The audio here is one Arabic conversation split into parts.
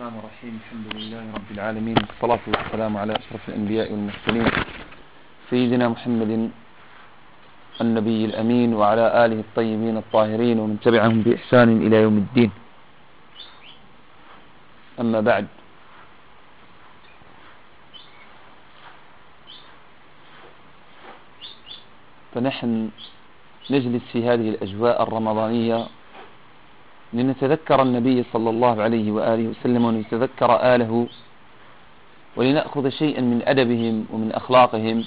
الرحمن الرحيم. الحمد لله رب العالمين. والصلاة والسلام على أشرف الأنبياء والمرسلين سيدنا محمد النبي الأمين وعلى آله الطيبين الطاهرين ومن تبعهم بإحسان إلى يوم الدين. أما بعد فنحن نجلس في هذه الأجواء الرمضانية لنتذكر النبي صلى الله عليه وآله وسلم ونتذكر آله ولنأخذ شيئا من أدبهم ومن أخلاقهم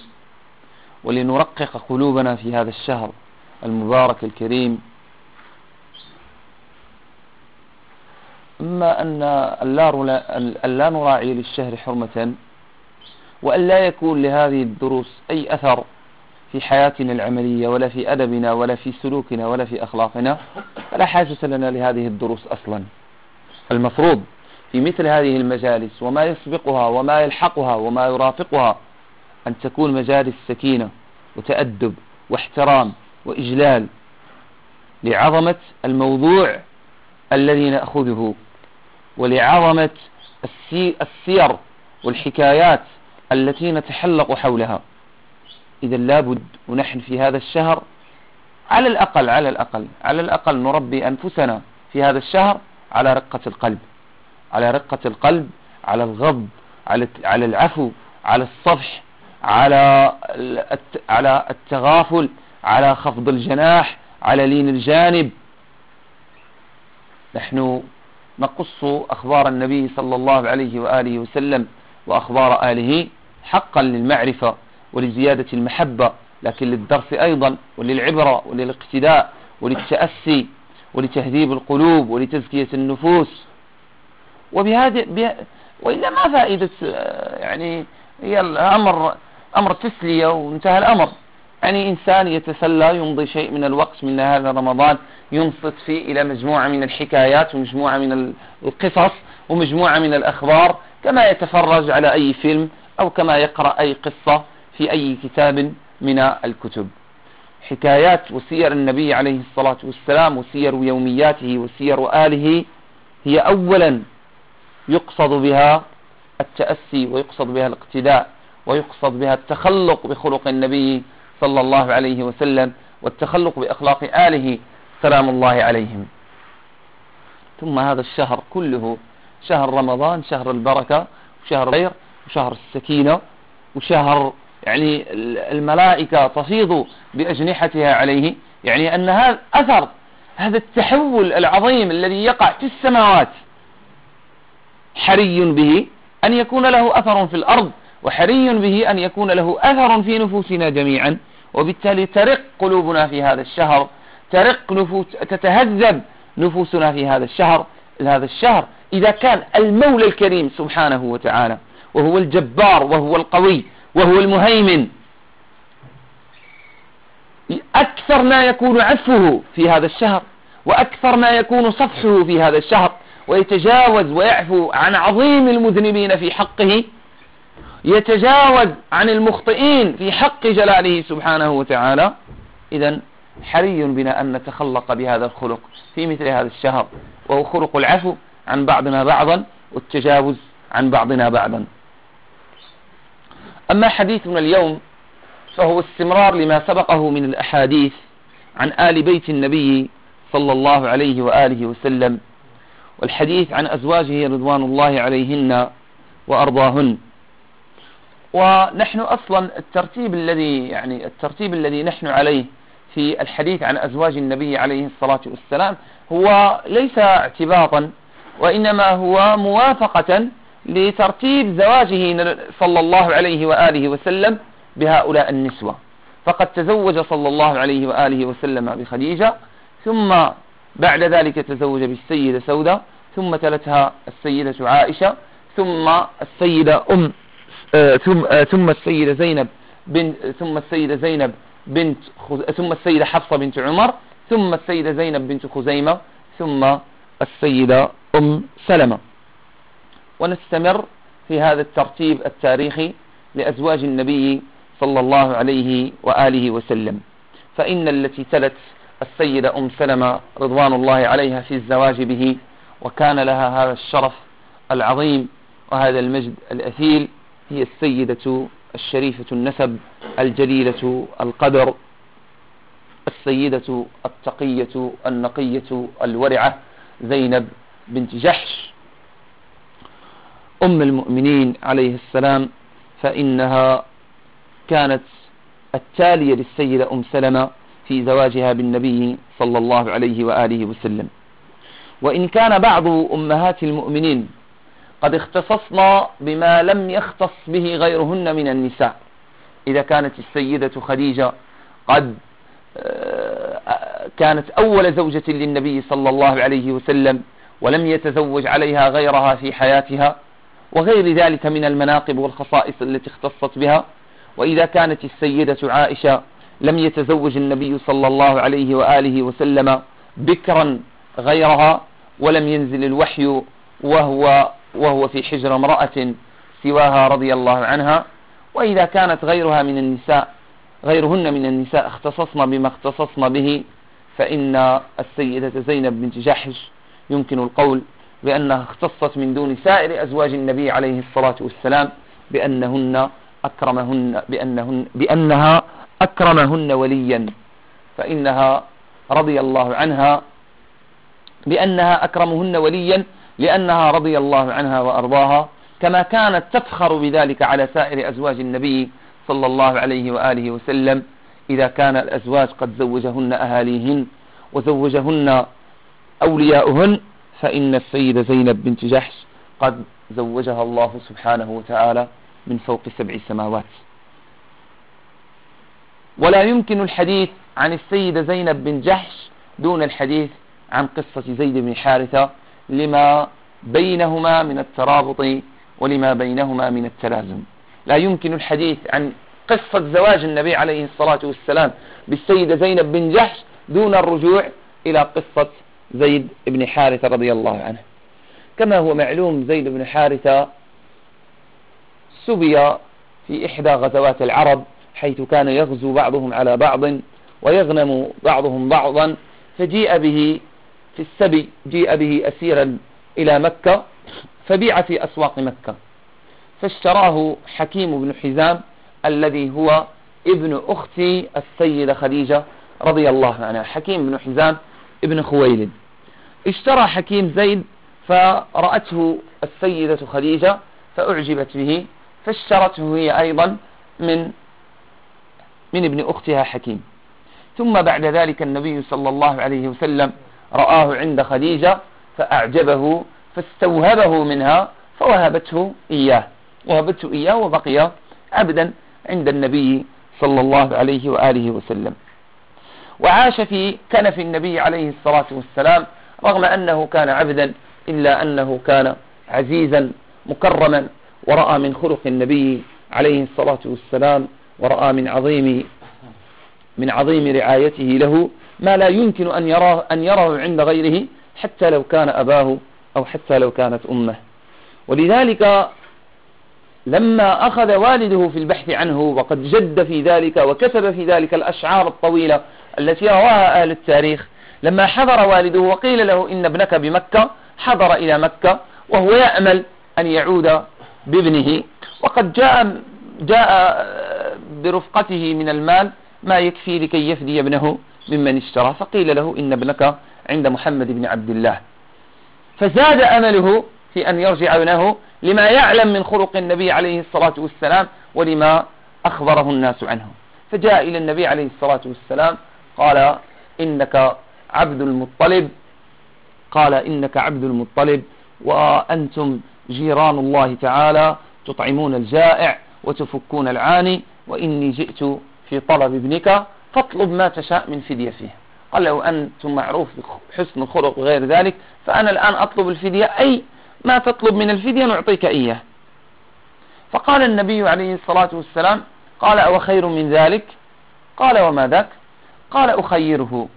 ولنرقق قلوبنا في هذا الشهر المبارك الكريم. أما أن لا نراعي للشهر حرمة وأن لا يكون لهذه الدروس أي أثر في حياتنا العملية ولا في أدبنا ولا في سلوكنا ولا في أخلاقنا فلا حاجة لنا لهذه الدروس أصلا. المفروض في مثل هذه المجالس وما يسبقها وما يلحقها وما يرافقها أن تكون مجالس سكينة وتأدب واحترام وإجلال لعظمة الموضوع الذي نأخذه ولعظمة السير والحكايات التي نتحلق حولها. إذا لابد ونحن في هذا الشهر على الأقل على الأقل على الأقل نربي أنفسنا في هذا الشهر على رقة القلب على رقة القلب على الغض على على العفو على الصفح على على التغافل على خفض الجناح على لين الجانب. نحن نقص أخبار النبي صلى الله عليه وآله وسلم وأخبار آله حقا للمعرفة ولزيادة المحبة لكن للدرس أيضا وللعبرة وللاقتداء وللتأسي ولتهذيب القلوب ولتزكية النفوس. وبهذه وإلا ما فائدة يعني هي الأمر أمر تسلية وانتهى الأمر. يعني إنسان يتسلى يمضي شيء من الوقت من هذا رمضان ينصت فيه إلى مجموعة من الحكايات ومجموعة من القصص ومجموعة من الأخبار كما يتفرج على أي فيلم أو كما يقرأ أي قصة. في أي كتاب من الكتب. حكايات وسير النبي عليه الصلاة والسلام وسير يومياته وسير آله هي أولا يقصد بها التأسي ويقصد بها الاقتداء ويقصد بها التخلق بخلق النبي صلى الله عليه وسلم والتخلق بأخلاق آله سلام الله عليهم. ثم هذا الشهر كله شهر رمضان شهر البركة وشهر الخير وشهر السكينة وشهر يعني الملائكة تفيض بأجنحتها عليه يعني أن هذا أثر هذا التحول العظيم الذي يقع في السماوات. حري به أن يكون له أثر في الأرض وحري به أن يكون له أثر في نفوسنا جميعا. وبالتالي ترق قلوبنا في هذا الشهر ترق نفوس تتهذب نفوسنا في هذا الشهر هذا الشهر. إذا كان المولى الكريم سبحانه وتعالى وهو الجبار وهو القوي وهو المهيمن. أكثر ما يكون عفوه في هذا الشهر وأكثر ما يكون صفحه في هذا الشهر ويتجاوز ويعفو عن عظيم المذنبين في حقه يتجاوز عن المخطئين في حق جلاله سبحانه وتعالى. إذا حري بنا أن نتخلق بهذا الخلق في مثل هذا الشهر وهو خلق العفو عن بعضنا بعضا والتجاوز عن بعضنا بعضا. أما حديثنا اليوم فهو استمرار لما سبقه من الأحاديث عن آل بيت النبي صلى الله عليه وآله وسلم والحديث عن أزواجه رضوان الله عليهن وأرضاهن. ونحن أصلا الترتيب الذي يعني الترتيب الذي نحن عليه في الحديث عن أزواج النبي عليه الصلاة والسلام هو ليس اعتباطا وإنما هو موافقة لترتيب زواجه صلى الله عليه وآله وسلم بهؤلاء النسوة. فقد تزوج صلى الله عليه وآله وسلم بخديجة ثم بعد ذلك تزوج بالسيدة سودة ثم تلتها السيدة عائشة ثم السيدة أم آه، ثم آه، ثم السيدة زينب بنت ثم السيدة زينب بنت ثم السيدة حفصة بنت عمر ثم السيدة زينب بنت خزيمة ثم السيدة أم سلمة. ونستمر في هذا الترتيب التاريخي لأزواج النبي صلى الله عليه وآله وسلم. فإن التي تلت السيدة أم سلمة رضوان الله عليها في الزواج به وكان لها هذا الشرف العظيم وهذا المجد الأثيل هي السيدة الشريفة النسب الجليلة القدر السيدة التقية النقية الورعة زينب بنت جحش. أم المؤمنين عليه السلام فإنها كانت التالية للسيدة أم سلمة في زواجها بالنبي صلى الله عليه وآله وسلم. وإن كان بعض أمهات المؤمنين قد اختصصنا بما لم يختص به غيرهن من النساء. إذا كانت السيدة خديجة قد آه، كانت أول زوجة للنبي صلى الله عليه وسلم ولم يتزوج عليها غيرها في حياتها وغير ذلك من المناقب والخصائص التي اختصت بها. وإذا كانت السيدة عائشة لم يتزوج النبي صلى الله عليه وآله وسلم بكرا غيرها ولم ينزل الوحي وهو وهو في حجر امرأة سواها رضي الله عنها. وإذا كانت غيرها من النساء غيرهن من النساء اختصصن بما اختصصن به فإن السيدة زينب بنت جحش يمكن القول بأنها اختصت من دون سائر أزواج النبي عليه الصلاة والسلام بأنهن أكرمهن بأنهن بأنها أكرمهن وليا. فإنها رضي الله عنها بأنها أكرمهن وليا لأنها رضي الله عنها وأرضاها كما كانت تفخر بذلك على سائر أزواج النبي صلى الله عليه وآله وسلم إذا كان الأزواج قد زوجهن أهاليهن وزوجهن أولياؤهن. فإن السيدة زينب بنت جحش قد زوجها الله سبحانه وتعالى من فوق سبع سماوات. ولا يمكن الحديث عن السيدة زينب بن جحش دون الحديث عن قصة زيد بن حارثة لما بينهما من الترابط ولما بينهما من التلازم. لا يمكن الحديث عن قصة زواج النبي عليه الصلاة والسلام بالسيدة زينب بن جحش دون الرجوع إلى قصة زيد بن حارثة رضي الله عنه. كما هو معلوم زيد بن حارثة سبي في إحدى غزوات العرب حيث كان يغزو بعضهم على بعض ويغنم بعضهم بعضا فجيء به في السبي جيء به أسيرا إلى مكة فبيع في أسواق مكة. فاشتراه حكيم بن حزام الذي هو ابن أخت السيدة خديجة رضي الله عنها. حكيم بن حزام ابن خويلد. اشترى حكيم زيد فرأته السيدة خديجة فأعجبت به فاشترته هي أيضا من من ابن أختها حكيم. ثم بعد ذلك النبي صلى الله عليه وسلم رآه عند خديجة فأعجبه فاستوهبه منها فوهبته إياه. وهبته إياه وبقي عبدا عند النبي صلى الله عليه وآله وسلم. وعاش في كنف النبي عليه الصلاة والسلام رغم أنه كان عبدا إلا أنه كان عزيزا مكرما ورأى من خلق النبي عليه الصلاة والسلام ورأى من عظيم من عظيم رعايته له ما لا يمكن أن يراه, أن يراه عند غيره حتى لو كان أباه أو حتى لو كانت أمه. ولذلك لما أخذ والده في البحث عنه وقد جد في ذلك وكتب في ذلك الأشعار الطويلة التي رواها أهل التاريخ. لما حضر والده وقيل له إن ابنك بمكة حضر إلى مكة وهو يأمل أن يعود بابنه. وقد جاء جاء برفقته من المال ما يكفي لكي يفدي ابنه ممن اشترى. فقيل له إن ابنك عند محمد بن عبد الله. فزاد أمله في أن يرجع ابنه لما يعلم من خلق النبي عليه الصلاة والسلام ولما أخبره الناس عنه. فجاء إلى النبي عليه الصلاة والسلام قال إنك عبد المطلب. قال إنك عبد المطلب. وأنتم جيران الله تعالى تطعمون الجائع وتفكون العاني. وإني جئت في طلب ابنك فاطلب ما تشاء من فدية فيه. قال لو أنتم معروف بحسن الخلق وغير ذلك فأنا الآن أطلب الفدية. أي ما تطلب من الفدية نعطيك إياه. فقال النبي عليه الصلاة والسلام قال أو خير من ذلك؟ قال وما ذاك؟ قال أخيره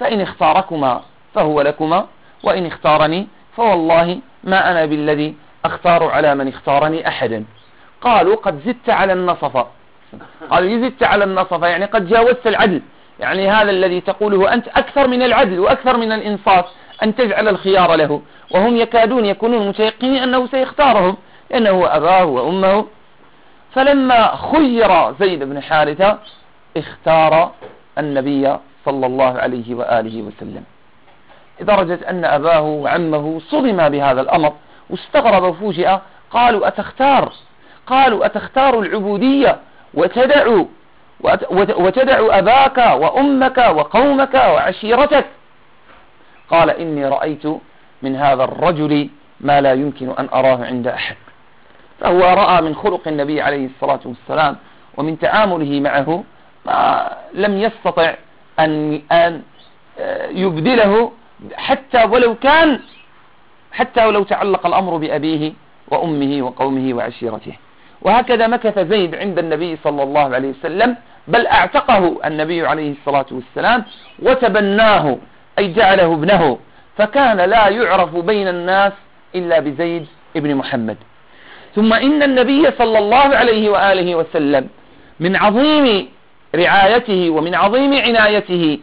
فإن اختاركما فهو لكما وإن اختارني فوالله ما أنا بالذي أختار على من اختارني أحدا. قالوا قد زدت على النصف. قالوا زدت على النصف يعني قد جاوزت العدل. يعني هذا الذي تقوله أنت أكثر من العدل وأكثر من الإنصاف أن تجعل الخيار له. وهم يكادون يكونون متيقنين أنه سيختارهم لأنه أباه وأمه. فلما خير زيد بن حارثة اختار النبي صلى الله عليه وآله وسلم. لدرجة أن أباه وعمه صدما بهذا الأمر واستغرب وفوجئ قالوا أتختار؟ قالوا أتختار العبودية وتدع وتدع أباك وأمك وقومك وعشيرتك. قال إني رأيت من هذا الرجل ما لا يمكن أن أراه عند أحد. فهو رأى من خلق النبي عليه الصلاة والسلام ومن تعامله معه لم يستطع أن أن يبدله حتى ولو كان حتى ولو تعلق الأمر بأبيه وأمه وقومه وعشيرته. وهكذا مكث زيد عند النبي صلى الله عليه وسلم بل أعتقه النبي عليه الصلاة والسلام وتبناه أي جعله ابنه. فكان لا يعرف بين الناس إلا بزيد ابن محمد. ثم إن النبي صلى الله عليه وآله وسلم من عظيم رعايته ومن عظيم عنايته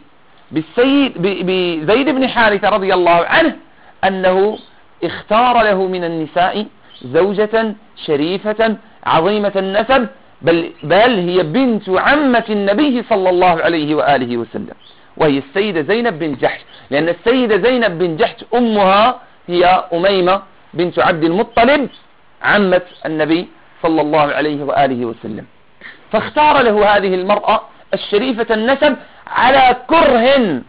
بالسيد بزيد بن حارثة رضي الله عنه أنه اختار له من النساء زوجة شريفة عظيمة النسب بل, بل هي بنت عمة النبي صلى الله عليه وآله وسلم وهي السيدة زينب بن جحش لأن السيدة زينب بن جحش أمها هي أميمة بنت عبد المطلب عمة النبي صلى الله عليه وآله وسلم. فاختار له هذه المرأة الشريفة النسب على كره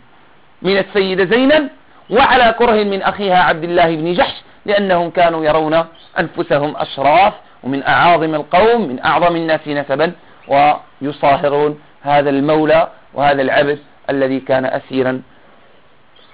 من السيدة زينب وعلى كره من أخيها عبد الله بن جحش لأنهم كانوا يرون أنفسهم أشراف ومن أعاظم القوم من أعظم الناس نسبا ويصاهرون هذا المولى وهذا العبد الذي كان أسيرا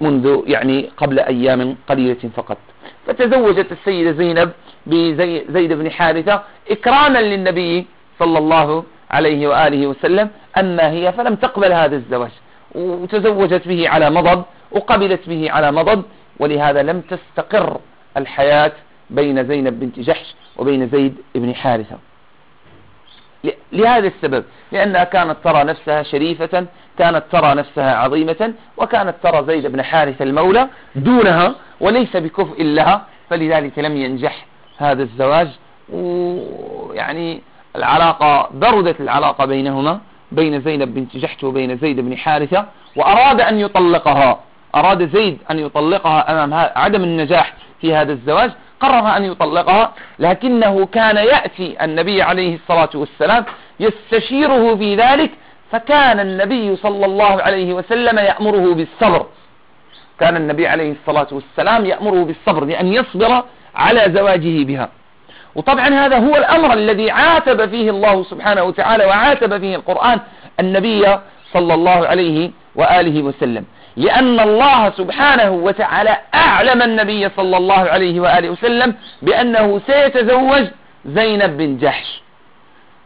منذ يعني قبل أيام قليلة فقط. فتزوجت السيدة زينب بزيد بن حارثة إكراما للنبي صلى الله عليه وآله وسلم أما هي فلم تقبل هذا الزواج. وتزوجت به على مضض وقبلت به على مضض ولهذا لم تستقر الحياة بين زينب بنت جحش وبين زيد بن حارثة. لهذا السبب لأنها كانت ترى نفسها شريفة كانت ترى نفسها عظيمة وكانت ترى زيد بن حارثة المولى دونها وليس بكفء لها فلذلك لم ينجح هذا الزواج. ويعني العلاقة بردت العلاقة بينهما بين زينب بنت جحش وبين زيد بن حارثة وأراد أن يطلقها. أراد زيد أن يطلقها أمام عدم النجاح في هذا الزواج قرر أن يطلقها لكنه كان يأتي النبي عليه الصلاة والسلام يستشيره في ذلك فكان النبي صلى الله عليه وسلم يأمره بالصبر. كان النبي عليه الصلاة والسلام يأمره بالصبر لأن يصبر على زواجه بها. وطبعا هذا هو الأمر الذي عاتب فيه الله سبحانه وتعالى وعاتب فيه القرآن النبي صلى الله عليه وآله وسلم. لأن الله سبحانه وتعالى أعلم النبي صلى الله عليه وآله وسلم بأنه سيتزوج زينب بن جحش.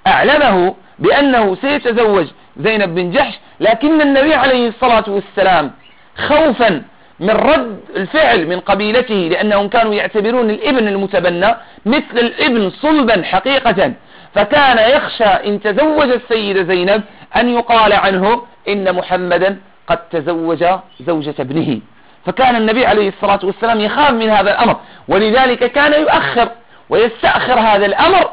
أعلمه بأنه سيتزوج زينب بن جحش لكن النبي عليه الصلاة والسلام خوفا من رد الفعل من قبيلته لأنهم كانوا يعتبرون الإبن المتبنى مثل الإبن صلبا حقيقة فكان يخشى إن تزوج السيدة زينب أن يقال عنه إن محمدا قد تزوج زوجة ابنه. فكان النبي عليه الصلاة والسلام يخاف من هذا الأمر ولذلك كان يؤخر ويستأخر هذا الأمر.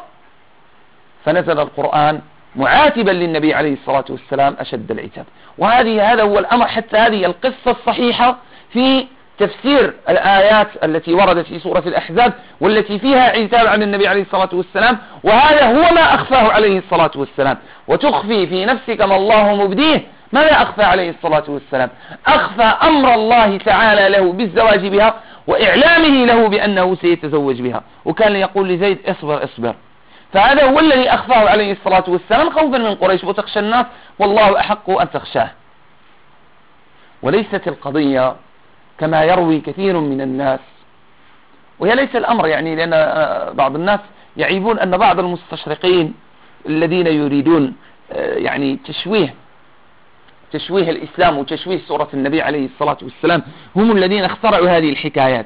فنزل القرآن معاتبا للنبي عليه الصلاة والسلام أشد العتاب. وهذه هذا هو الأمر حتى هذه القصة الصحيحة في تفسير الآيات التي وردت في سورة الأحزاب والتي فيها عتاب عن النبي عليه الصلاة والسلام وهذا هو ما أخفاه عليه الصلاة والسلام. وتخفي في نفسك ما الله مبديه ماذا أخفى عليه الصلاة والسلام. أخفى أمر الله تعالى له بالزواج بها وإعلامه له بأنه سيتزوج بها. وكان يقول لزيد اصبر اصبر. فهذا هو الذي أخفاه عليه الصلاة والسلام خوفا من قريش. وتخشى الناس والله أحق أن تخشاه. وليست القضية كما يروي كثير من الناس. وهي ليس الأمر يعني لأن بعض الناس يعيبون أن بعض المستشرقين الذين يريدون آه، يعني تشويه تشويه الإسلام وتشويه سورة النبي عليه الصلاة والسلام هم الذين اخترعوا هذه الحكايات.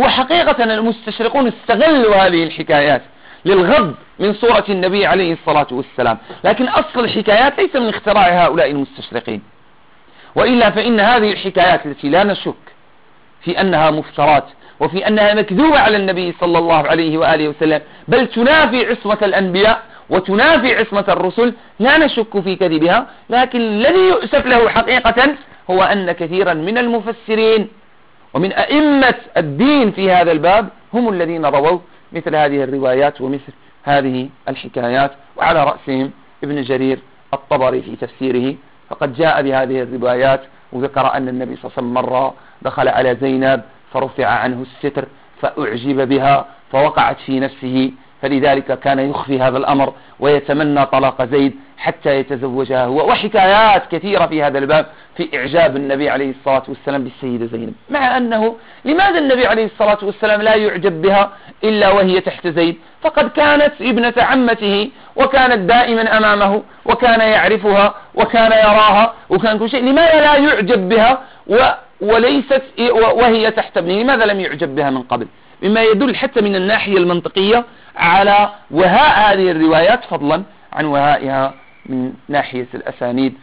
هو حقيقة المستشرقون استغلوا هذه الحكايات للغض من سورة النبي عليه الصلاة والسلام. لكن أصل الحكايات ليس من اختراع هؤلاء المستشرقين. وإلا فإن هذه الحكايات التي لا نشك في أنها مفترات وفي أنها مكذوبة على النبي صلى الله عليه وآله وسلم بل تنافي عصمة الأنبياء وتنافي عصمة الرسل لا نشك في كذبها لكن الذي يؤسف له حقيقة هو أن كثيرا من المفسرين ومن أئمة الدين في هذا الباب هم الذين رووا مثل هذه الروايات ومثل هذه الحكايات وعلى رأسهم ابن جرير الطبري في تفسيره فقد جاء بهذه الروايات وذكر أن النبي صلى الله عليه وسلم مرة دخل على زينب فرفع عنه الستر فأعجب بها فوقعت في نفسه فلذلك كان يخفي هذا الأمر ويتمنى طلاق زيد حتى يتزوجها هو وحكايات كثيرة في هذا الباب في إعجاب النبي عليه الصلاة والسلام بالسيدة زينب. مع أنه لماذا النبي عليه الصلاة والسلام لا يعجب بها إلا وهي تحت زيد؟ فقد كانت ابنة عمته وكانت دائما أمامه وكان يعرفها وكان يراها وكان كل شيء لماذا لا يعجب بها؟ وليست وهي تحت ابنه. لماذا لم يعجب بها من قبل؟ مما يدل حتى من الناحية المنطقية على وهاء هذه الروايات فضلا عن وهائها من ناحية الأسانيد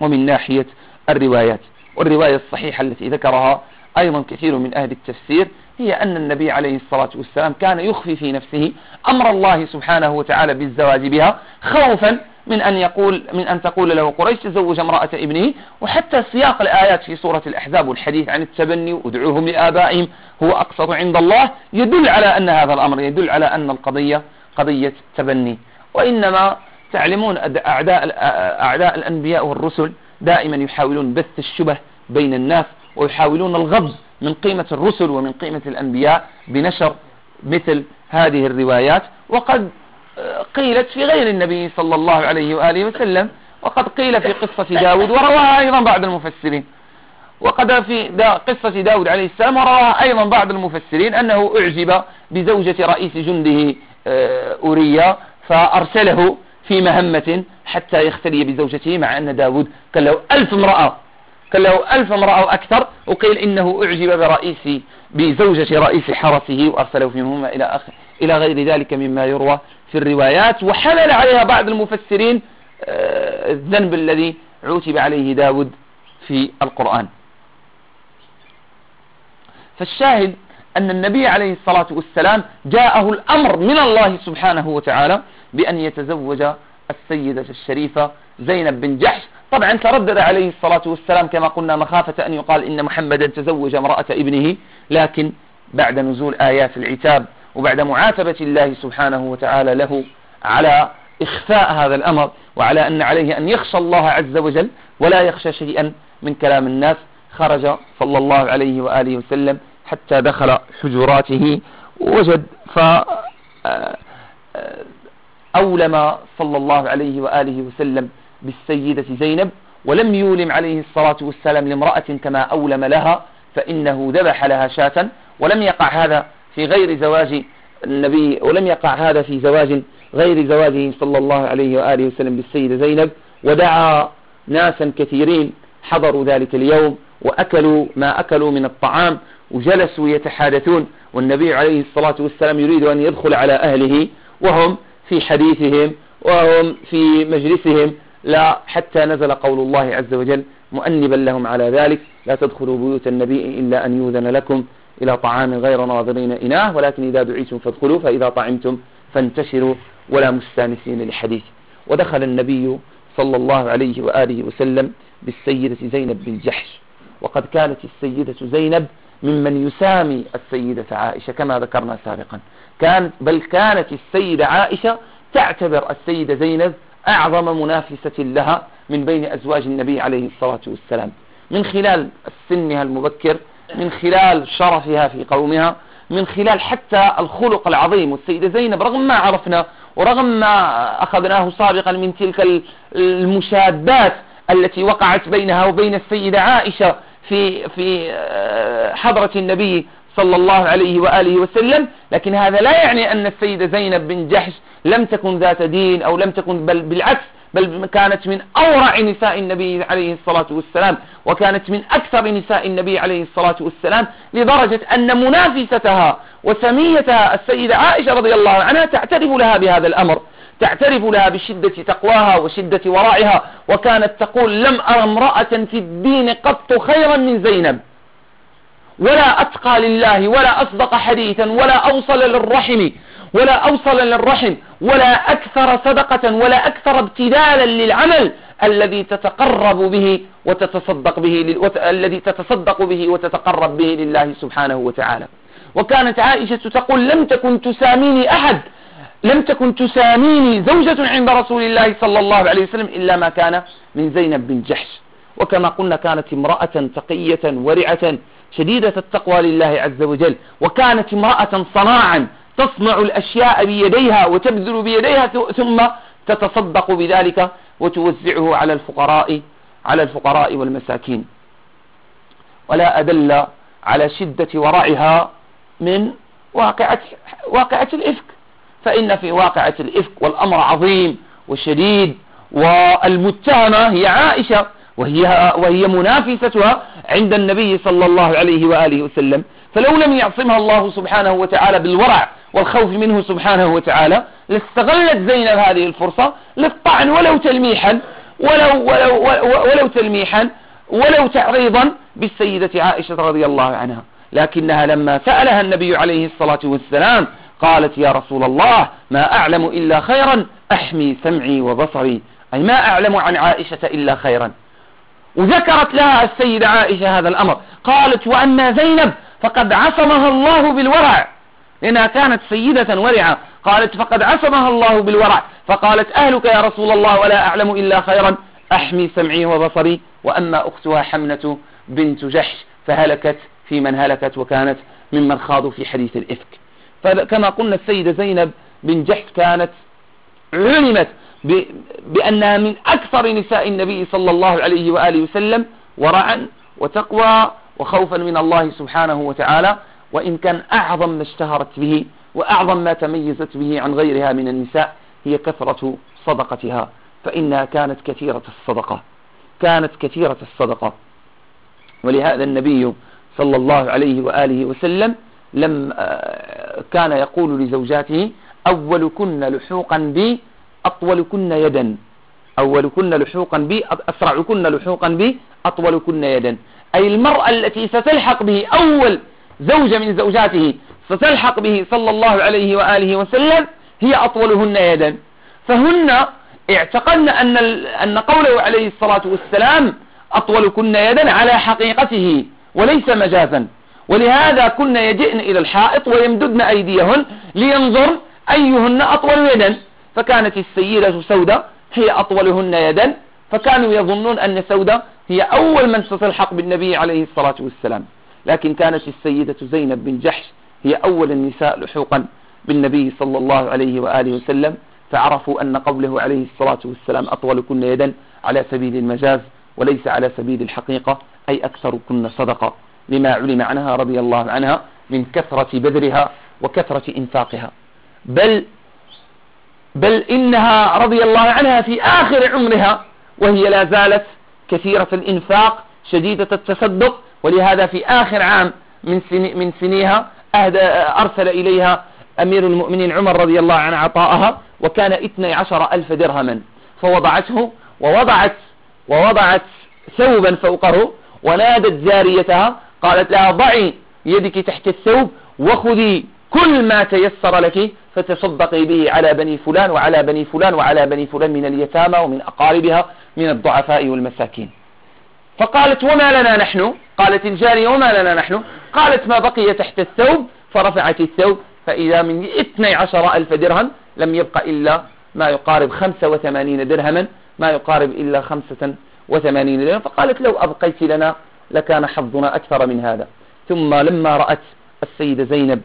ومن ناحية الروايات. والرواية الصحيحة التي ذكرها أيضا كثير من أهل التفسير هي أن النبي عليه الصلاة والسلام كان يخفي في نفسه أمر الله سبحانه وتعالى بالزواج بها خوفا من أن يقول من أن تقول له قريش تزوج امرأة ابنه وحتى سياق الآيات في سورة الأحزاب والحديث عن التبني وادعوهم لآبائهم هو أقسط عند الله يدل على أن هذا الأمر يدل على أن القضية قضية تبني. وإنما تعلمون أعداء, أعداء الأنبياء والرسل دائما يحاولون بث الشبه بين الناس ويحاولون الغض من قيمة الرسل ومن قيمة الأنبياء بنشر مثل هذه الروايات. وقد قيلت في غير النبي صلى الله عليه وآله وسلم وقد قيل في قصة داود ورواها أيضا بعض المفسرين. وقد في دا قصة داود عليه السلام ورواها أيضا بعض المفسرين أنه أعجب بزوجة رئيس جنده آه، أوريا فأرسله في مهمة حتى يختلي بزوجته مع أن داود كان له ألف امرأة كان له ألف امرأة وأكثر وقيل إنه أعجب برئيس بزوجة رئيس حرسه وأرسله في مهمة إلى آخر إلى غير ذلك مما يروى. في الروايات وحمل عليها بعض المفسرين آه، الذنب الذي عوتب عليه داود في القرآن. فالشاهد أن النبي عليه الصلاة والسلام جاءه الأمر من الله سبحانه وتعالى بأن يتزوج السيدة الشريفة زينب بن جحش. طبعا تردد عليه الصلاة والسلام كما قلنا مخافة أن يقال إن محمدا تزوج امرأة ابنه لكن بعد نزول آيات العتاب وبعد معاتبة الله سبحانه وتعالى له على إخفاء هذا الأمر وعلى أن عليه أن يخشى الله عز وجل ولا يخشى شيئا من كلام الناس خرج صلى الله عليه وآله وسلم حتى دخل حجراته ووجد ف آه، آه، أولم صلى الله عليه وآله وسلم بالسيدة زينب ولم يولم عليه الصلاة والسلام لامرأة كما أولم لها فإنه ذبح لها شاة ولم يقع هذا في غير زواج النبي ولم يقع هذا في زواج غير زواجه صلى الله عليه وآله وسلم بالسيدة زينب ودعا ناسا كثيرين حضروا ذلك اليوم وأكلوا ما أكلوا من الطعام وجلسوا يتحادثون والنبي عليه الصلاة والسلام يريد أن يدخل على أهله وهم في حديثهم وهم في مجلسهم. لا حتى نزل قول الله عز وجل مؤنبا لهم على ذلك لا تدخلوا بيوت النبي إلا أن يوذن لكم إلى طعام غير ناظرين إناه ولكن إذا دعيتم فادخلوا فإذا طعمتم فانتشروا ولا مستانسين لحديث ودخل النبي صلى الله عليه وآله وسلم بالسيدة زينب بن جحش وقد كانت السيدة زينب ممن يسامي السيدة عائشة كما ذكرنا سابقا. كان بل كانت السيدة عائشة تعتبر السيدة زينب أعظم منافسة لها من بين أزواج النبي عليه الصلاة والسلام. من خلال سنها المبكر من خلال شرفها في قومها من خلال حتى الخلق العظيم. والسيدة زينب رغم ما عرفنا ورغم ما أخذناه سابقا من تلك المشادات التي وقعت بينها وبين السيدة عائشة في في آه، حضرة النبي صلى الله عليه وآله وسلم. لكن هذا لا يعني أن السيدة زينب بن جحش لم تكن ذات دين أو لم تكن بل بالعكس بل كانت من أورع نساء النبي عليه الصلاة والسلام وكانت من أكثر نساء النبي عليه الصلاة والسلام لدرجة أن منافستها وسميتها السيدة عائشة رضي الله عنها تعترف لها بهذا الأمر تعترف لها بشدة تقواها وشدة ورائها وكانت تقول لم أرى امرأة في الدين قط خيرا من زينب. ولا أتقى لله ولا أصدق حديثا ولا أوصل للرحم. ولا أوصل للرحم ولا أكثر صدقة ولا أكثر ابتدالا للعمل الذي تتقرب به وتتصدق به الذي تتصدق به وتتقرب به لله سبحانه وتعالى. وكانت عائشة تقول لم تكن تساميني أحد لم تكن تساميني زوجة عند رسول الله صلى الله عليه وسلم إلا ما كان من زينب بن جحش. وكما قلنا كانت امرأة تقية ورعة شديدة التقوى لله عز وجل وكانت امرأة صناعا تصنع الأشياء بيديها وتبذل بيديها ثم تتصدق بذلك وتوزعه على الفقراء على الفقراء والمساكين. ولا أدل على شدة ورعها من واقعة, واقعة الإفك. فإن في واقعة الإفك والأمر عظيم وشديد والمتهمة هي عائشة وهي, وهي منافستها عند النبي صلى الله عليه وآله وسلم. فلو لم يعصمها الله سبحانه وتعالى بالورع والخوف منه سبحانه وتعالى لاستغلت زينب هذه الفرصة للطعن ولو تلميحا ولو, ولو, ولو تلميحا ولو تعريضا بالسيدة عائشة رضي الله عنها. لكنها لما سألها النبي عليه الصلاة والسلام قالت يا رسول الله ما أعلم إلا خيرا أحمي سمعي وبصري. أي ما أعلم عن عائشة إلا خيرا. وذكرت لها السيدة عائشة هذا الأمر. قالت وأما زينب فقد عصمها الله بالورع. لأنها كانت سيدة ورعة. قالت فقد عصمها الله بالورع فقالت أهلك يا رسول الله ولا أعلم إلا خيرا. أحمي سمعي وبصري. وأما أختها حمنة بنت جحش فهلكت في من هلكت وكانت ممن خاضوا في حديث الإفك. فكما قلنا السيدة زينب بن جحش كانت علمت بأنها من أكثر نساء النبي صلى الله عليه وآله وسلم ورعا وتقوى وخوفا من الله سبحانه وتعالى. وإن كان أعظم ما اشتهرت به وأعظم ما تميزت به عن غيرها من النساء هي كثرة صدقتها فإنها كانت كثيرة الصدقة كانت كثيرة الصدقة. ولهذا النبي صلى الله عليه وآله وسلم لم آه، كان يقول لزوجاته أول كن لحوقا بي أطول كن يدا. أول كن لحوقا بي أسرع كن لحوقا بي أطول كن يدا. أي المرأة التي ستلحق به أول زوجة من زوجاته ستلحق به صلى الله عليه وآله وسلم هي أطولهن يدا. فهن اعتقدن أن, أن قوله عليه الصلاة والسلام أطول كن يدا على حقيقته وليس مجازا. ولهذا كنا يجئن إلى الحائط ويمددن أيديهن لينظر أيهن أطول يدا. فكانت السيدة سودة هي أطولهن يدا. فكانوا يظنون أن سودة هي أول من ستلحق بالنبي عليه الصلاة والسلام. لكن كانت السيدة زينب بن جحش هي أول النساء لحوقا بالنبي صلى الله عليه وآله وسلم فعرفوا أن قوله عليه الصلاة والسلام أطول كن يدا على سبيل المجاز وليس على سبيل الحقيقة أي أكثر كن صدقة لما علم عنها رضي الله عنها من كثرة بذرها وكثرة إنفاقها. بل بل إنها رضي الله عنها في آخر عمرها وهي لا زالت كثيرة الإنفاق شديدة التصدق ولهذا في آخر عام من, من سنيها أرسل إليها أمير المؤمنين عمر رضي الله عنه عطاءها وكان 12 ألف درهما فوضعته ووضعت ووضعت ثوبا فوقه ونادت جاريتها قالت لها ضعي يدك تحت الثوب وخذي كل ما تيسر لك فتصدقي به على بني فلان وعلى بني فلان وعلى بني فلان من اليتامى ومن أقاربها من الضعفاء والمساكين. فقالت وما لنا نحن؟ قالت الجارية وما لنا نحن؟ قالت ما بقي تحت الثوب فرفعت الثوب فإذا من 12 ألف درهم لم يبقى إلا ما يقارب 85 درهما ما يقارب إلا 85 درهما. فقالت لو أبقيت لنا لكان حظنا أكثر من هذا. ثم لما رأت السيدة زينب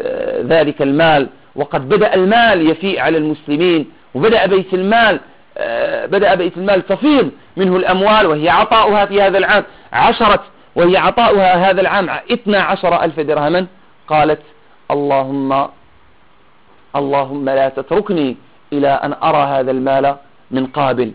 آه، ذلك المال وقد بدأ المال يفيء على المسلمين وبدأ بيت المال بدأ بيت المال تفيض منه الأموال وهي عطاؤها في هذا العام عشرة وهي عطاؤها هذا العام اثنى عشر ألف درهما. قالت اللهم اللهم لا تتركني إلى أن أرى هذا المال من قابل.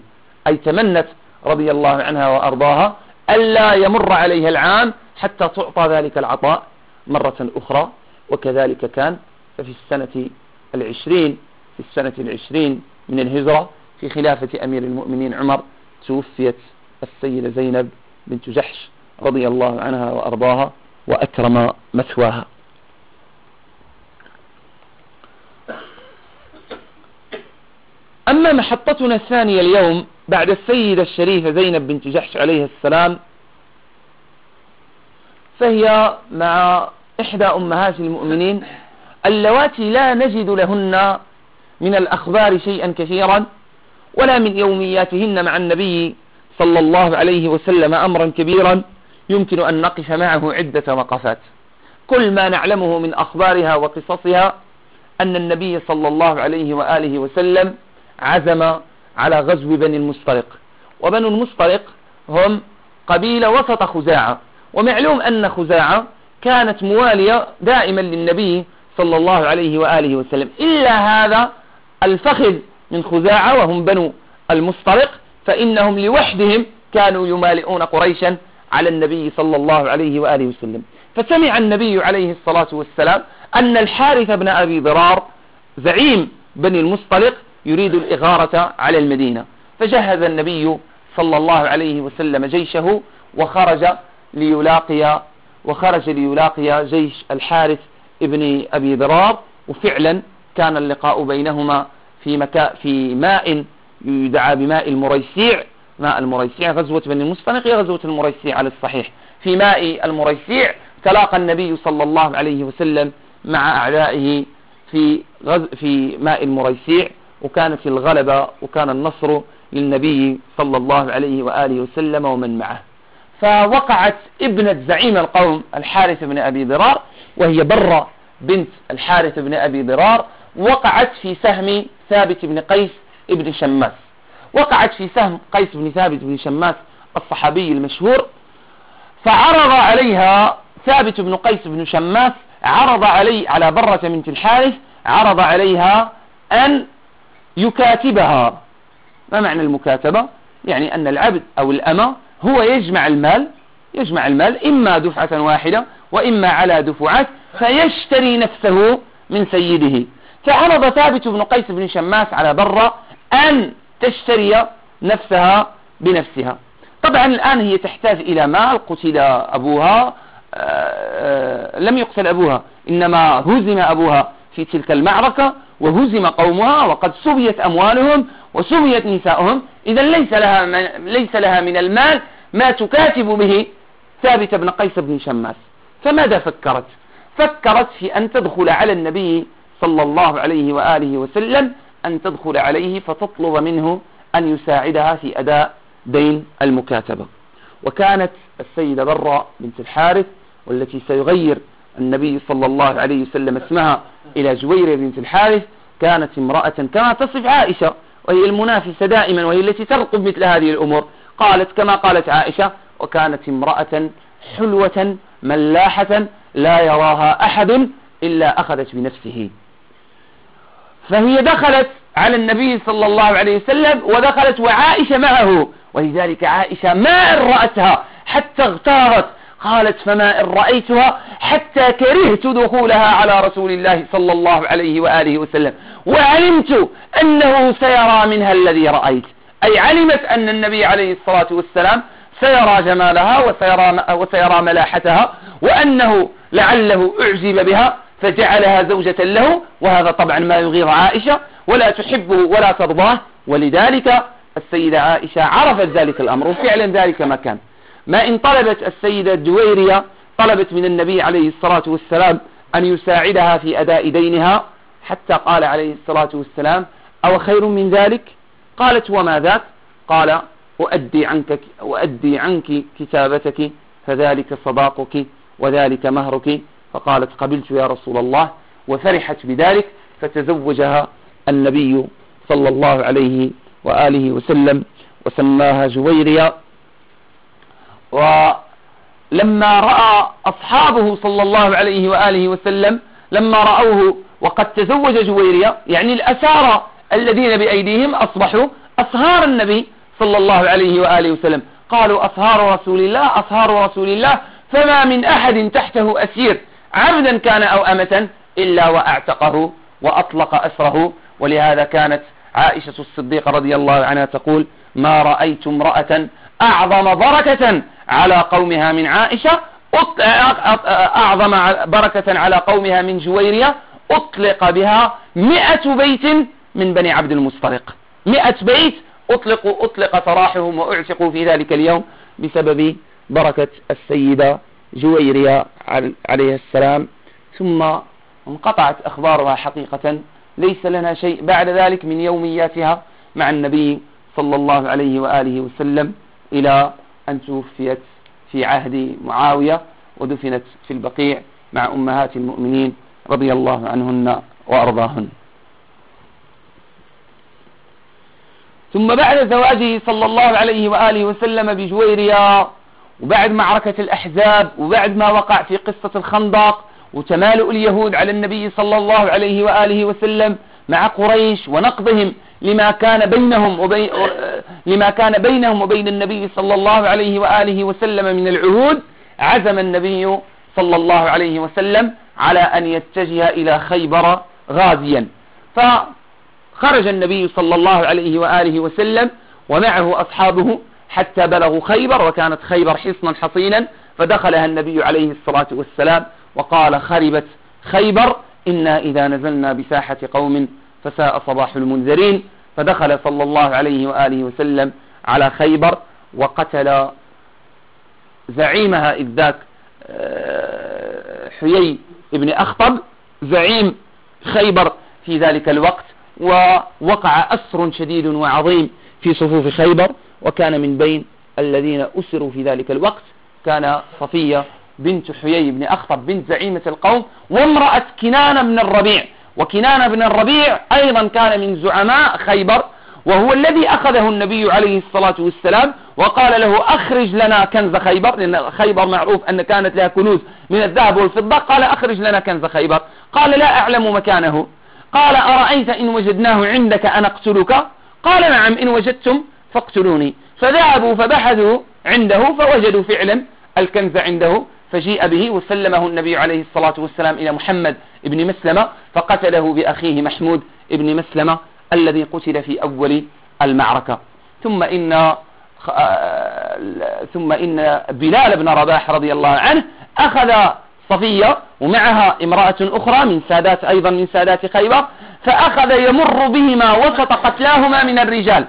أي تمنت رضي الله عنها وأرضاها ألا يمر عليها العام حتى تعطى ذلك العطاء مرة أخرى. وكذلك كان ففي السنة العشرين في السنة العشرين من الهجرة في خلافة أمير المؤمنين عمر توفيت السيدة زينب بنت جحش رضي الله عنها وأرضاها وأكرم مثواها. أما محطتنا الثانية اليوم بعد السيدة الشريفة زينب بنت جحش عليها السلام فهي مع إحدى أمهات المؤمنين اللواتي لا نجد لهن من الأخبار شيئا كثيرا. ولا من يومياتهن مع النبي صلى الله عليه وسلم أمرا كبيرا يمكن أن نقف معه عدة وقفات. كل ما نعلمه من أخبارها وقصصها أن النبي صلى الله عليه وآله وسلم عزم على غزو بني المسترق وبنو المسترق هم قبيلة وسط خزاعة. ومعلوم أن خزاعة كانت موالية دائما للنبي صلى الله عليه وآله وسلم. إلا هذا الفخذ من خزاعة وهم بنو المسترق فإنهم لوحدهم كانوا يمالئون قريشا على النبي صلى الله عليه وآله وسلم. فسمع النبي عليه الصلاة والسلام أن الحارث بن أبي ضرار زعيم بني المصطلق يريد الإغارة على المدينة. فجهز النبي صلى الله عليه وسلم جيشه وخرج ليلاقي وخرج ليلاقي جيش الحارث ابن أبي ضرار وفعلا كان اللقاء بينهما في مكاء في ماء يدعى بماء المريسيع ماء المريسيع غزوة بني المصطلق هي غزوة المريسيع على الصحيح. في ماء المريسيع تلاقى النبي صلى الله عليه وسلم مع أعدائه في غز في ماء المريسيع وكانت الغلبة وكان النصر للنبي صلى الله عليه وآله وسلم ومن معه. فوقعت ابنة زعيم القوم الحارث بن أبي ضرار وهي برة بنت الحارث بن أبي ضرار وقعت في سهم ثابت بن قيس بن شماس. وقعت في سهم قيس بن ثابت بن شماس الصحابي المشهور. فعرض عليها ثابت بن قيس بن شماس عرض علي على برة بنت الحارث عرض عليها أن يكاتبها. ما معنى المكاتبة؟ يعني أن العبد أو الأمة هو يجمع المال يجمع المال إما دفعة واحدة وإما على دفعات فيشتري نفسه من سيده. فعرض ثابت بن قيس بن شماس على برة أن تشتري نفسها بنفسها. طبعا الآن هي تحتاج إلى مال قتل أبوها آه، آه، لم يقتل أبوها إنما هزم أبوها في تلك المعركة وهزم قومها وقد سبيت أموالهم وسبيت نساؤهم. إذا ليس لها ليس لها من المال ما تكاتب به ثابت بن قيس بن شماس. فماذا فكرت؟ فكرت في أن تدخل على النبي صلى الله عليه وآله وسلم أن تدخل عليه فتطلب منه أن يساعدها في أداء دين المكاتبة وكانت السيدة برة بنت الحارث والتي سيغير النبي صلى الله عليه وسلم اسمها إلى جويرة بنت الحارث كانت امرأة كما تصف عائشة وهي المنافسة دائما وهي التي ترقب مثل هذه الأمور قالت كما قالت عائشة وكانت امرأة حلوة ملاحة لا يراها أحد إلا أخذت بنفسه فهي دخلت على النبي صلى الله عليه وسلم ودخلت وعائشة معه. ولذلك عائشة ما إن رأتها حتى اغتارت. قالت فما إن رأيتها حتى كرهت دخولها على رسول الله صلى الله عليه وآله وسلم. وعلمت أنه سيرى منها الذي رأيت. أي علمت أن النبي عليه الصلاة والسلام سيرى جمالها وسيرى, وسيرى ملاحتها وأنه لعله أعجب بها. فجعلها زوجة له وهذا طبعا ما يغير عائشة ولا تحبه ولا ترضاه. ولذلك السيدة عائشة عرفت ذلك الأمر وفعلا ذلك ما كان. ما إن طلبت السيدة جويرية طلبت من النبي عليه الصلاة والسلام أن يساعدها في أداء دينها حتى قال عليه الصلاة والسلام أو خير من ذلك؟ قالت وما ذاك؟ قال أؤدي عنك, أؤدي عنك كتابتك فذلك صداقك وذلك مهرك. فقالت قبلت يا رسول الله وفرحت بذلك فتزوجها النبي صلى الله عليه وآله وسلم وسماها جويريا. ولما رأى أصحابه صلى الله عليه وآله وسلم لما رأوه وقد تزوج جويريا يعني الأسارى الذين بأيديهم أصبحوا أصهار النبي صلى الله عليه وآله وسلم. قالوا أصهار رسول الله أصهار رسول الله فما من أحد تحته أسير. عبدا كان أو أمة إلا وأعتقه وأطلق أسره. ولهذا كانت عائشة الصديقة رضي الله عنها تقول ما رأيت امرأة أعظم بركة على قومها من عائشة أعظم بركة على قومها من جويرية أطلق بها مئة بيت من بني عبد المسترق مئة بيت أطلقوا أطلق سراحهم وأعتقوا في ذلك اليوم بسبب بركة السيدة جويرية عليه السلام ثم انقطعت أخبارها حقيقة. ليس لنا شيء بعد ذلك من يومياتها مع النبي صلى الله عليه وآله وسلم إلى أن توفيت في عهد معاوية ودفنت في البقيع مع أمهات المؤمنين رضي الله عنهن وأرضاهن. ثم بعد زواجه صلى الله عليه وآله وسلم بجويريا وبعد معركة الأحزاب وبعد ما وقع في قصة الخندق وتمالؤ اليهود على النبي صلى الله عليه وآله وسلم مع قريش ونقضهم لما كان بينهم وبين لما كان بينهم وبين النبي صلى الله عليه وآله وسلم من العهود عزم النبي صلى الله عليه وسلم على أن يتجه إلى خيبر غازيا. فخرج النبي صلى الله عليه وآله وسلم ومعه أصحابه حتى بلغوا خيبر وكانت خيبر حصنا حصينا فدخلها النبي عليه الصلاة والسلام وقال خربت خيبر إنا إذا نزلنا بساحة قوم فساء صباح المنذرين. فدخل صلى الله عليه وآله وسلم على خيبر وقتل زعيمها إذ ذاك آه، حيي ابن أخطب. زعيم خيبر في ذلك الوقت ووقع أسر شديد وعظيم في صفوف خيبر. وكان من بين الذين أسروا في ذلك الوقت. كان صفية بنت حيي بن أخطب بنت زعيمة القوم وامرأة كنانة بن الربيع. وكنانة بن الربيع أيضا كان من زعماء خيبر وهو الذي أخذه النبي عليه الصلاة والسلام وقال له أخرج لنا كنز خيبر لأن خيبر معروف أن كانت لها كنوز من الذهب والفضة. قال أخرج لنا كنز خيبر. قال لا أعلم مكانه. قال أرأيت إن وجدناه عندك أنا أقتلك؟ قال نعم إن وجدتم فاقتلوني. فذهبوا فبحثوا عنده فوجدوا فعلا الكنز عنده فجيء به وسلمه النبي عليه الصلاة والسلام إلى محمد بن مسلمة فقتله بأخيه محمود بن مسلمة الذي قتل في أول المعركة. ثم إن آه، ثم إن بلال بن رباح رضي الله عنه أخذ صفية ومعها امرأة أخرى من سادات أيضا من سادات خيبر فأخذ يمر بهما وسط قتلاهما من الرجال.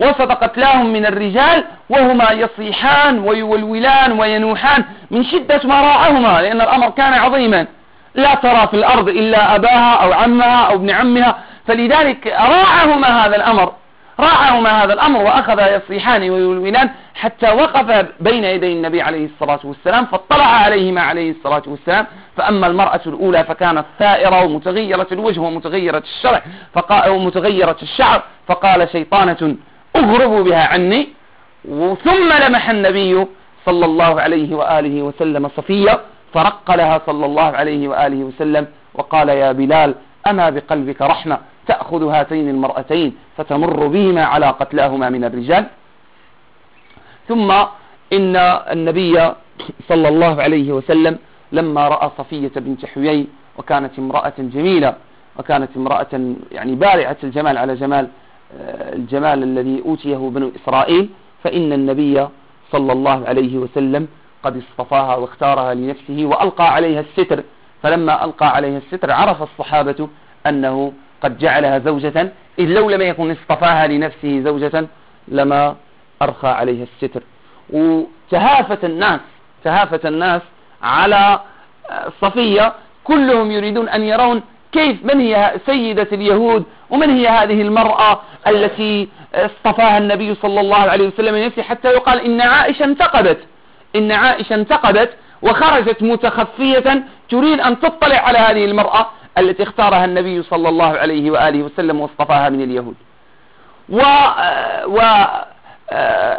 وسط قتلاهم من الرجال وهما يصيحان ويولولان وينوحان من شدة ما راعهما لأن الأمر كان عظيما. لا ترى في الأرض إلا أباها أو عمها أو ابن عمها فلذلك راعهما هذا الأمر. راعهما هذا الأمر وأخذ يصيحان ويولولان حتى وقف بين يدي النبي عليه الصلاة والسلام فاطلع عليهما عليه الصلاة والسلام. فأما المرأة الأولى فكانت ثائرة ومتغيرة الوجه ومتغيرة الشرع ومتغيرة الشعر فقال شيطانة اغربوا بها عني ثم لمح النبي صلى الله عليه وآله وسلم صفية فرق لها صلى الله عليه وآله وسلم وقال يا بلال أما بقلبك رحمة تأخذ هاتين المرأتين فتمر بهما على قتلاهما من الرجال؟ ثم إن النبي صلى الله عليه وسلم لما رأى صفية بنت حيي وكانت امرأة جميلة وكانت امرأة يعني بارعة الجمال على جمال الجمال الذي أوتيه بنو إسرائيل فإن النبي صلى الله عليه وسلم قد اصطفاها واختارها لنفسه وألقى عليها الستر. فلما ألقى عليها الستر عرف الصحابة أنه قد جعلها زوجة إذ لو لم يكن اصطفاها لنفسه زوجة لما أرخى عليها الستر. وتهافت الناس تهافت الناس على صفية كلهم يريدون أن يرون كيف من هي سيدة اليهود؟ ومن هي هذه المرأة التي اصطفاها النبي صلى الله عليه وسلم لنفسه حتى يقال إن عائشة انتقبت إن عائشة انتقبت وخرجت متخفية تريد أن تطلع على هذه المرأة التي اختارها النبي صلى الله عليه وآله وسلم واصطفاها من اليهود. و... و...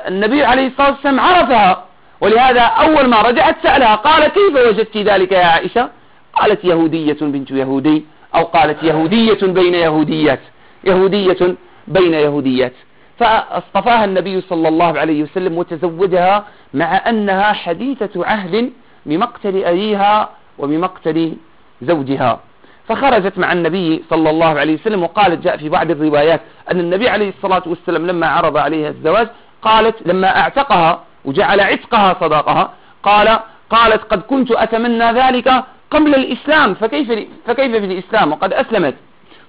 النبي عليه الصلاة والسلام عرفها ولهذا أول ما رجعت سألها قال كيف وجدت ذلك يا عائشة؟ قالت يهودية بنت يهودي. أو قالت يهودية بين يهوديات يهودية بين يهوديات. فأصطفاها النبي صلى الله عليه وسلم وتزوجها مع أنها حديثة عهد بمقتل أبيها وبمقتل زوجها. فخرجت مع النبي صلى الله عليه وسلم وقالت جاء في بعض الروايات أن النبي عليه الصلاة والسلام لما عرض عليها الزواج قالت لما أعتقها وجعل عتقها صداقها قال قالت قد كنت أتمنى ذلك قبل الإسلام فكيف, فكيف في الإسلام؟ وقد أسلمت.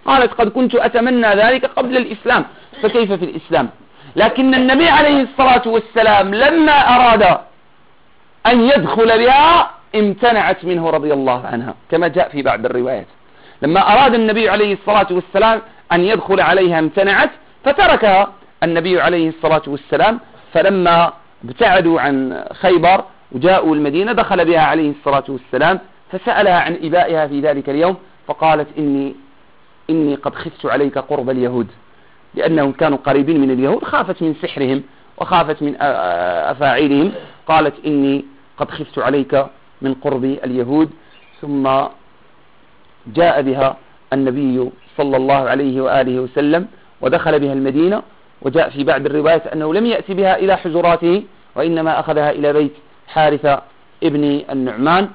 قالت قد كنت أتمنى ذلك قبل الإسلام. فكيف في الإسلام؟ لكن النبي عليه الصلاة والسلام لما أراد أن يدخل بها امتنعت منه رضي الله عنها كما جاء في بعض الروايات. لما أراد النبي عليه الصلاة والسلام أن يدخل عليها امتنعت فتركها النبي عليه الصلاة والسلام. فلما ابتعدوا عن خيبر وجاءوا المدينة دخل بها عليه الصلاة والسلام. فسألها عن إبائها في ذلك اليوم فقالت إني إني قد خفت عليك قرب اليهود لأنهم كانوا قريبين من اليهود خافت من سحرهم وخافت من أفاعيلهم قالت إني قد خفت عليك من قرب اليهود ثم جاء بها النبي صلى الله عليه وآله وسلم ودخل بها المدينة وجاء في بعض الروايات أنه لم يأتي بها إلى حجراته وإنما أخذها إلى بيت حارثة ابن النعمان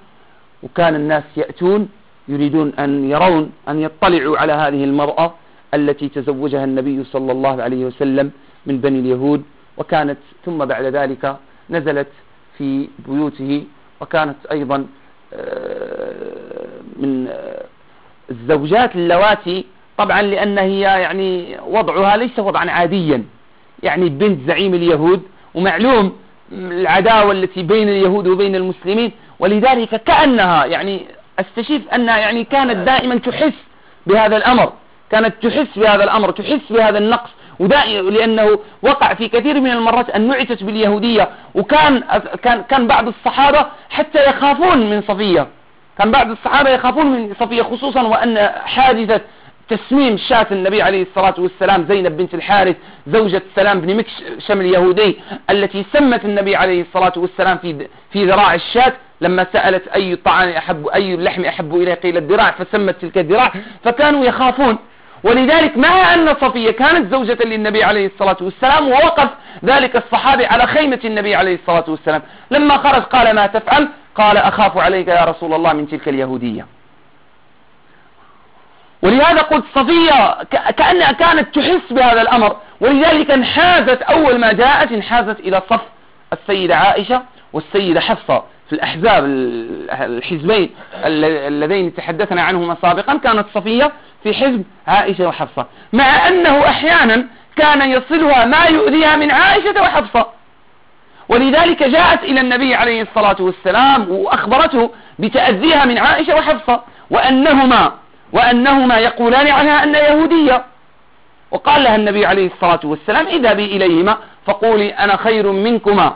وكان الناس يأتون يريدون أن يرون أن يطلعوا على هذه المرأة التي تزوجها النبي صلى الله عليه وسلم من بني اليهود. وكانت ثم بعد ذلك نزلت في بيوته وكانت أيضا آه، من الزوجات اللواتي طبعا لأن هي يعني وضعها ليس وضعا عاديا. يعني بنت زعيم اليهود ومعلوم العداوة التي بين اليهود وبين المسلمين ولذلك كأنها يعني أستشف أنها يعني كانت دائما تحس بهذا الأمر كانت تحس بهذا الأمر تحس بهذا النقص لأنه وقع في كثير من المرات أن نعتت باليهودية وكان كان كان بعض الصحابة حتى يخافون من صفية. كان بعض الصحابة يخافون من صفية خصوصا وأن حادثة تسميم شاة النبي عليه الصلاة والسلام زينب بنت الحارث زوجة سلام بن مكشم اليهودي التي سمت النبي عليه الصلاة والسلام في في ذراع الشاة. لما سألت أي طعام أحب أي اللحم أحب إليه قيل الذراع فسمت تلك الذراع فكانوا يخافون. ولذلك مع أن صفية كانت زوجة للنبي عليه الصلاة والسلام ووقف ذلك الصحابي على خيمة النبي عليه الصلاة والسلام. لما خرج قال ما تفعل؟ قال أخاف عليك يا رسول الله من تلك اليهودية. ولهذا قلت صفية كأنها كانت تحس بهذا الأمر. ولذلك انحازت أول ما جاءت انحازت إلى صف السيدة عائشة والسيدة حفصة. في الأحزاب الحزبين اللذين تحدثنا عنهما سابقا كانت صفية في حزب عائشة وحفصة مع أنه أحيانا كان يصلها ما يؤذيها من عائشة وحفصة. ولذلك جاءت إلى النبي عليه الصلاة والسلام وأخبرته بتأذيها من عائشة وحفصة وأنهما وأنهما يقولان عنها أن يهودية. وقال لها النبي عليه الصلاة والسلام اذهبي إليهما فقولي أنا خير منكما.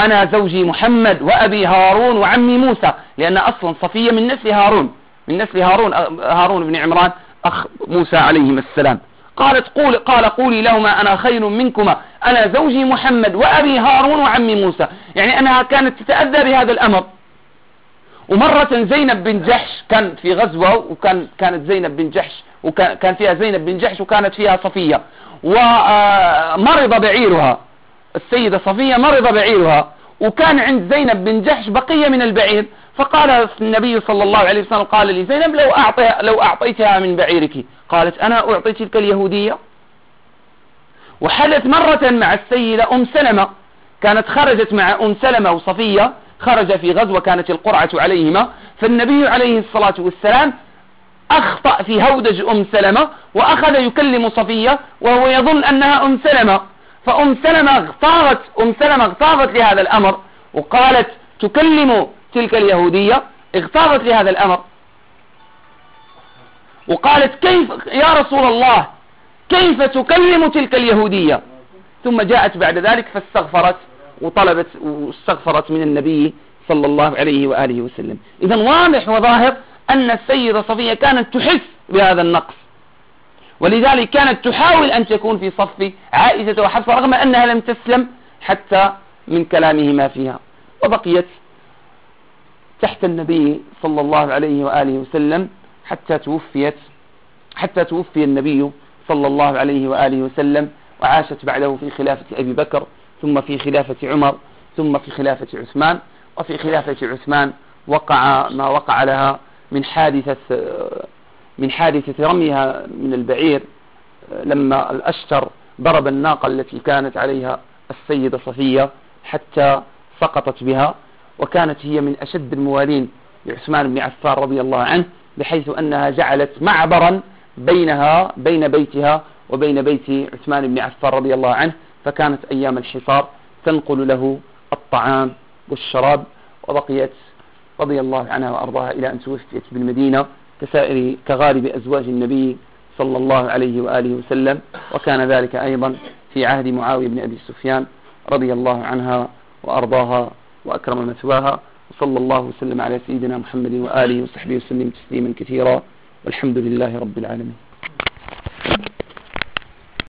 أنا زوجي محمد وأبي هارون وعمي موسى لأن أصلا صفية من نسل هارون من نسل هارون هارون بن عمران أخ موسى عليهما السلام. قالت قول قال قولي لهما أنا خير منكما. أنا زوجي محمد وأبي هارون وعمي موسى. يعني أنها كانت تتأذى بهذا الأمر. ومرة زينب بن جحش كان في غزوة وكان كانت زينب بن جحش وكان كان فيها زينب بن جحش وكانت فيها صفية. ومرض بعيرها. السيدة صفية مرض بعيرها وكان عند زينب بن جحش بقية من البعير فقال النبي صلى الله عليه وسلم قال لي زينب لو, أعطي لو أعطيتها من بعيرك. قالت أنا أعطي تلك اليهودية وحدث مرة مع السيدة أم سلمة كانت خرجت مع أم سلمة وصفية خرج في غزوة كانت القرعة عليهما فالنبي عليه الصلاة والسلام أخطأ في هودج أم سلمة وأخذ يكلم صفية وهو يظن أنها أم سلمة. فأم سلمة اغتاظت أم سلمة اغتاظت لهذا الأمر وقالت تكلم تلك اليهودية اغتاظت لهذا الأمر. وقالت كيف يا رسول الله كيف تكلم تلك اليهودية؟ ثم جاءت بعد ذلك فاستغفرت وطلبت واستغفرت من النبي صلى الله عليه وآله وسلم. إذا واضح وظاهر أن السيدة صفية كانت تحس بهذا النقص. ولذلك كانت تحاول أن تكون في صف عائشة وحفصة رغم أنها لم تسلم حتى من كلامهما فيها. وبقيت تحت النبي صلى الله عليه وآله وسلم حتى توفيت حتى توفي النبي صلى الله عليه وآله وسلم وعاشت بعده في خلافة أبي بكر ثم في خلافة عمر ثم في خلافة عثمان وفي خلافة عثمان وقع ما وقع لها من حادثة من حادثة رميها من البعير لما الأشتر ضرب الناقة التي كانت عليها السيدة صفية حتى سقطت بها وكانت هي من أشد الموالين لعثمان بن عفان رضي الله عنه بحيث أنها جعلت معبرا بينها بين بيتها وبين بيت عثمان بن عفان رضي الله عنه فكانت أيام الحصار تنقل له الطعام والشراب وبقيت رضي الله عنها وأرضاها إلى أن توفيت بالمدينة. كسائر كغالب أزواج النبي صلى الله عليه وآله وسلم وكان ذلك أيضا في عهد معاوية بن أبي سفيان رضي الله عنها وأرضاها وأكرم مثواها وصلى الله وسلم على سيدنا محمد وآله وصحبه وسلم تسليما كثيرا والحمد لله رب العالمين.